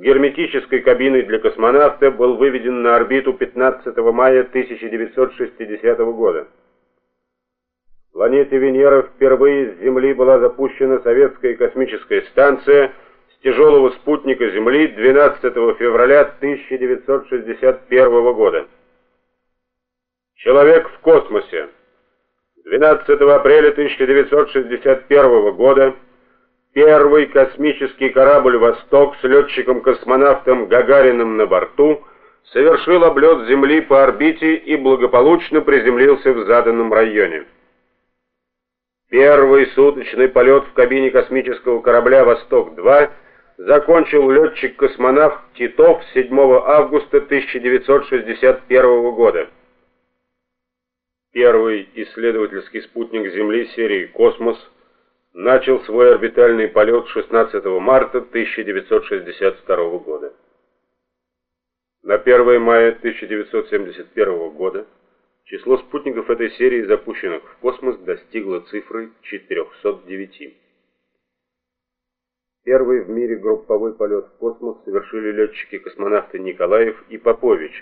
герметической кабиной для космонавта был выведен на орбиту 15 мая 1960 года. В планете Венера впервые с Земли была запущена советская космическая станция с тяжелого спутника Земли 12 февраля 1961 года. Человек в космосе. 12 апреля 1961 года Первый космический корабль «Восток» с летчиком-космонавтом Гагариным на борту совершил облет Земли по орбите и благополучно приземлился в заданном районе. Первый суточный полет в кабине космического корабля «Восток-2» закончил летчик-космонавт Титов 7 августа 1961 года. Первый исследовательский спутник Земли серии «Космос» начал свой орбитальный полет 16 марта 1962 года. На 1 мая 1971 года число спутников этой серии, запущенных в космос, достигло цифры 409. Первый в мире групповой полет в космос совершили летчики-космонавты Николаев и Попович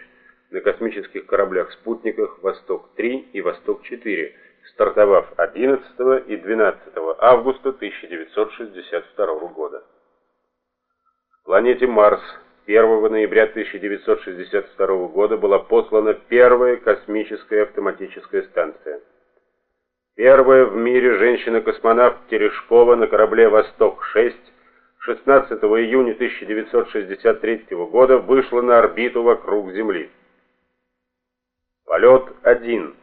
на космических кораблях-спутниках «Восток-3» и «Восток-4», стартовав 11 и 12 августа 1962 года. Планете Марс 1 ноября 1962 года была послана первая космическая автоматическая станция. Первая в мире женщина-космонавт Терешкова на корабле «Восток-6» 16 июня 1963 года вышла на орбиту вокруг Земли. Полет 1.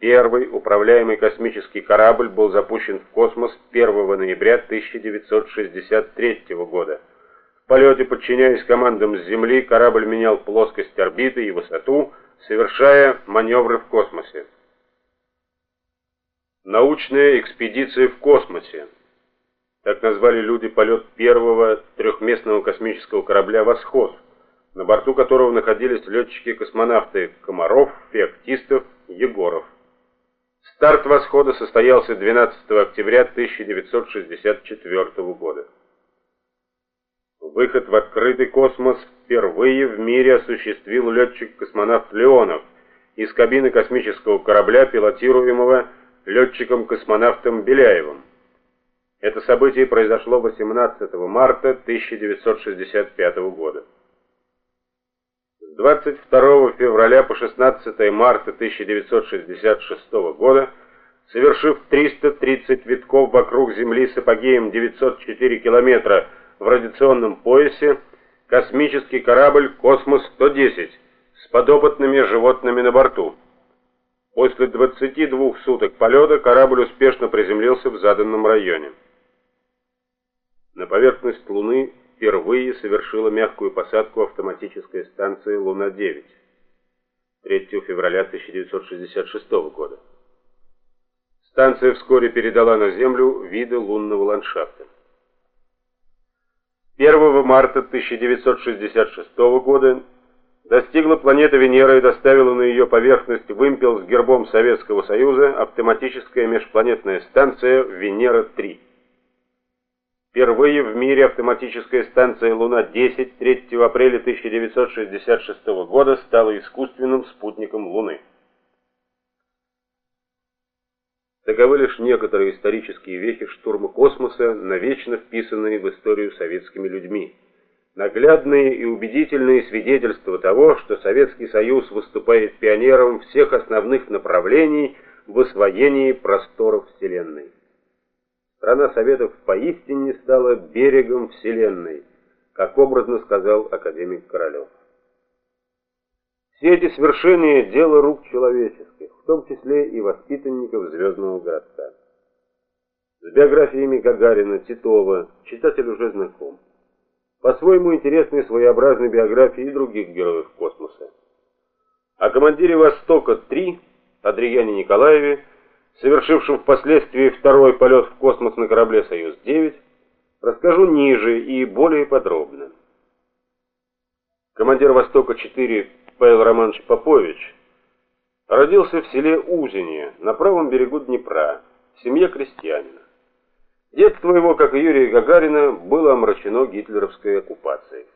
Первый управляемый космический корабль был запущен в космос 1 ноября 1963 года. В полете, подчиняясь командам с Земли, корабль менял плоскость орбиты и высоту, совершая маневры в космосе. Научная экспедиция в космосе. Так назвали люди полет первого трехместного космического корабля «Восход», на борту которого находились летчики-космонавты Комаров, Феоктистов, Егоров. Старт восхода состоялся 12 октября 1964 года. Выход в открытый космос впервые в мире осуществил летчик-космонавт Леонов из кабины космического корабля, пилотируемого летчиком-космонавтом Беляевым. Это событие произошло 18 марта 1965 года. 22 февраля по 16 марта 1966 года, совершив 330 витков вокруг Земли с апогеем 904 километра в радиационном поясе, космический корабль «Космос-110» с подопытными животными на борту. После 22 суток полета корабль успешно приземлился в заданном районе. На поверхность Луны впервые совершила мягкую посадку автоматическая станция «Луна-9» 3 февраля 1966 года. Станция вскоре передала на Землю виды лунного ландшафта. 1 марта 1966 года достигла планета Венера и доставила на ее поверхность вымпел с гербом Советского Союза автоматическая межпланетная станция «Венера-3». Впервые в мире автоматическая станция Луна-10 3 апреля 1966 года стала искусственным спутником Луны. Таковы лишь некоторые исторические вехи штурма космоса, навечно вписанные в историю советскими людьми. Наглядные и убедительные свидетельства того, что Советский Союз выступает пионером всех основных направлений в освоении просторов Вселенной. Страна Советов поистине стала берегом Вселенной, как образно сказал академик Королев. Все эти свершения – дело рук человеческих, в том числе и воспитанников Звездного городка. С биографиями Гагарина, Титова читатель уже знаком. По-своему интересны своеобразные биографии и других героев космоса. О командире «Востока-3» Адриане Николаеве совершившим впоследствии второй полет в космос на корабле «Союз-9», расскажу ниже и более подробно. Командир «Востока-4» Павел Романович Попович родился в селе Узине на правом берегу Днепра, в семье крестьянина. Детство его, как и Юрия Гагарина, было омрачено гитлеровской оккупацией.